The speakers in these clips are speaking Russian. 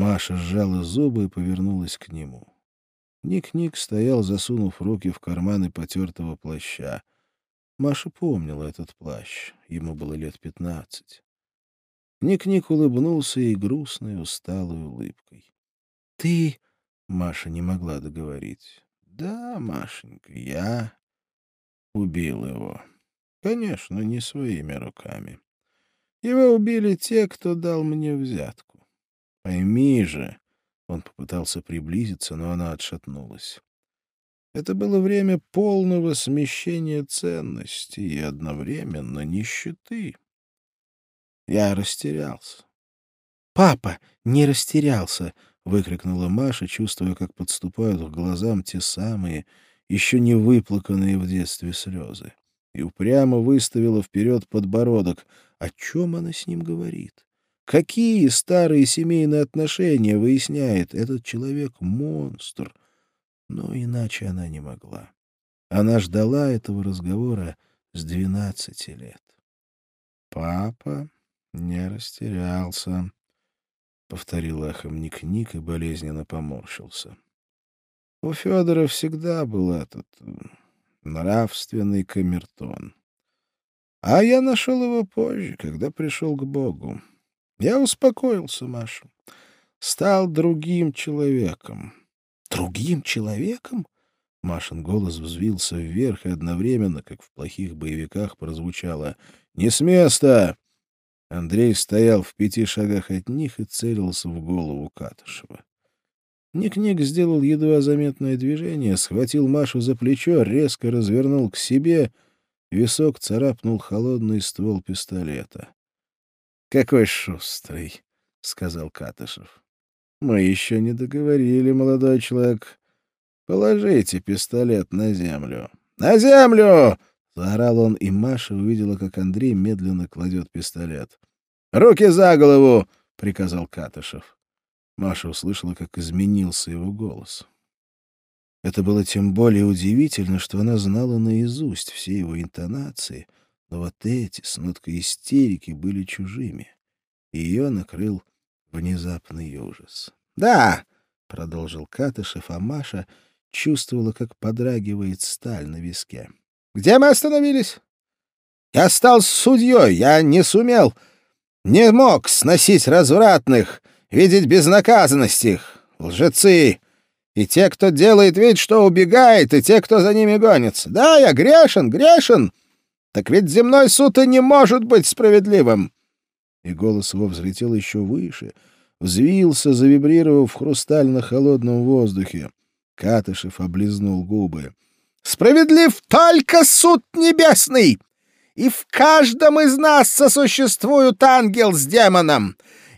Маша сжала зубы и повернулась к нему. Ник-Ник стоял, засунув руки в карманы потертого плаща. Маша помнила этот плащ. Ему было лет пятнадцать. Ник-Ник улыбнулся ей грустной, усталой улыбкой. — Ты... — Маша не могла договорить. — Да, Машенька, я убил его. Конечно, не своими руками. Его убили те, кто дал мне взятку. Пойми же, он попытался приблизиться, но она отшатнулась. Это было время полного смещения ценностей и одновременно нищеты. Я растерялся. «Папа не растерялся!» — выкрикнула Маша, чувствуя, как подступают к глазам те самые, еще не выплаканные в детстве слезы. И упрямо выставила вперед подбородок. О чем она с ним говорит? Какие старые семейные отношения выясняет этот человек монстр? Но иначе она не могла. Она ждала этого разговора с двенадцати лет. Папа не растерялся, — повторил эхом Ник-Ник и болезненно поморщился. У Федора всегда был этот нравственный камертон. А я нашел его позже, когда пришел к Богу. Я успокоился, Маша. Стал другим человеком. Другим человеком? Машин голос взвился вверх и одновременно, как в плохих боевиках, прозвучало «Не с места!». Андрей стоял в пяти шагах от них и целился в голову Катышева. Ник-Ник сделал едва заметное движение, схватил Машу за плечо, резко развернул к себе. Висок царапнул холодный ствол пистолета. — Какой шустрый, — сказал Катышев. — Мы еще не договорили, молодой человек. Положите пистолет на землю. — На землю! — заорал он, и Маша увидела, как Андрей медленно кладет пистолет. — Руки за голову! — приказал Катышев. Маша услышала, как изменился его голос. Это было тем более удивительно, что она знала наизусть все его интонации, но вот эти с ноткой истерики были чужими. Ее накрыл внезапный ужас. «Да!» — продолжил Катышев, а Маша чувствовала, как подрагивает сталь на виске. «Где мы остановились?» «Я стал судьей, я не сумел, не мог сносить развратных, видеть безнаказанность их, лжецы, и те, кто делает вид, что убегает, и те, кто за ними гонится. Да, я грешен, грешен, так ведь земной суд и не может быть справедливым. И голос его взлетел еще выше, взвился, завибрировав в хрустально-холодном воздухе. Катышев облизнул губы. «Справедлив только суд небесный, и в каждом из нас сосуществуют ангел с демоном.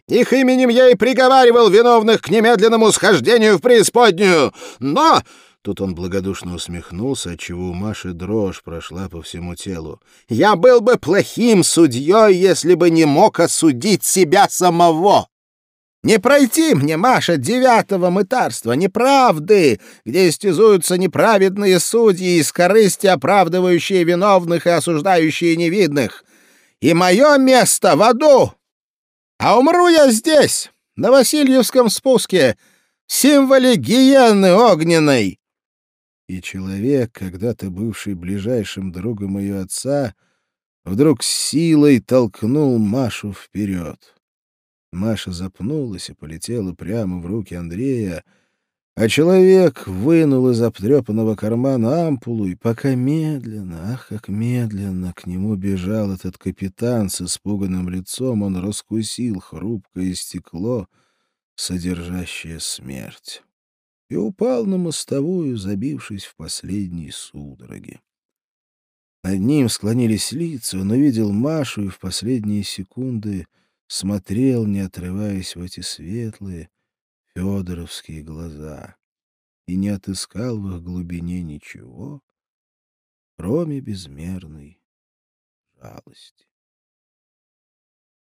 Их именем я и приговаривал виновных к немедленному схождению в преисподнюю. Но...» Тут он благодушно усмехнулся, отчего у Маши дрожь прошла по всему телу. «Я был бы плохим судьей, если бы не мог осудить себя самого!» Не пройти мне, Маша, девятого мытарства, неправды, где истязуются неправедные судьи из корысти, оправдывающие виновных и осуждающие невидных. И мое место в аду, а умру я здесь, на Васильевском спуске, символе гиены огненной. И человек, когда-то бывший ближайшим другом ее отца, вдруг силой толкнул Машу вперед. Маша запнулась и полетела прямо в руки Андрея, а человек вынул из обтрепанного кармана ампулу, и пока медленно, ах, как медленно к нему бежал этот капитан с испуганным лицом, он раскусил хрупкое стекло, содержащее смерть, и упал на мостовую, забившись в последней судороги. Над ним склонились лица, он увидел Машу и в последние секунды смотрел, не отрываясь в эти светлые, федоровские глаза и не отыскал в их глубине ничего, кроме безмерной жалости.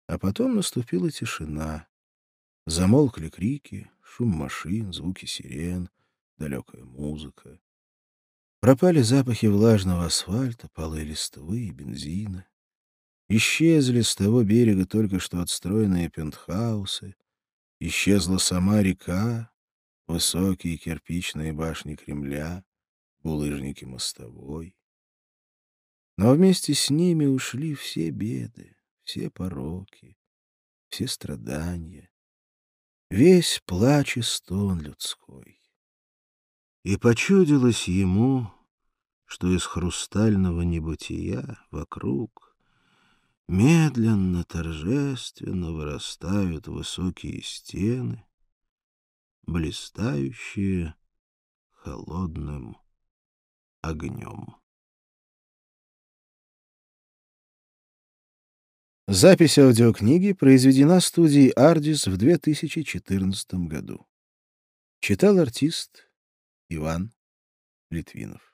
А потом наступила тишина. Замолкли крики, шум машин, звуки сирен, далекая музыка. Пропали запахи влажного асфальта, полы листвы и бензина. Исчезли с того берега только что отстроенные пентхаусы, Исчезла сама река, высокие кирпичные башни Кремля, булыжники мостовой. Но вместе с ними ушли все беды, все пороки, все страдания, весь плач и стон людской. И почудилось ему, что из хрустального небытия вокруг медленно, торжественно вырастают высокие стены, блистающие холодным огнем. Запись аудиокниги произведена студией «Ардис» в 2014 году. Читал артист Иван Литвинов.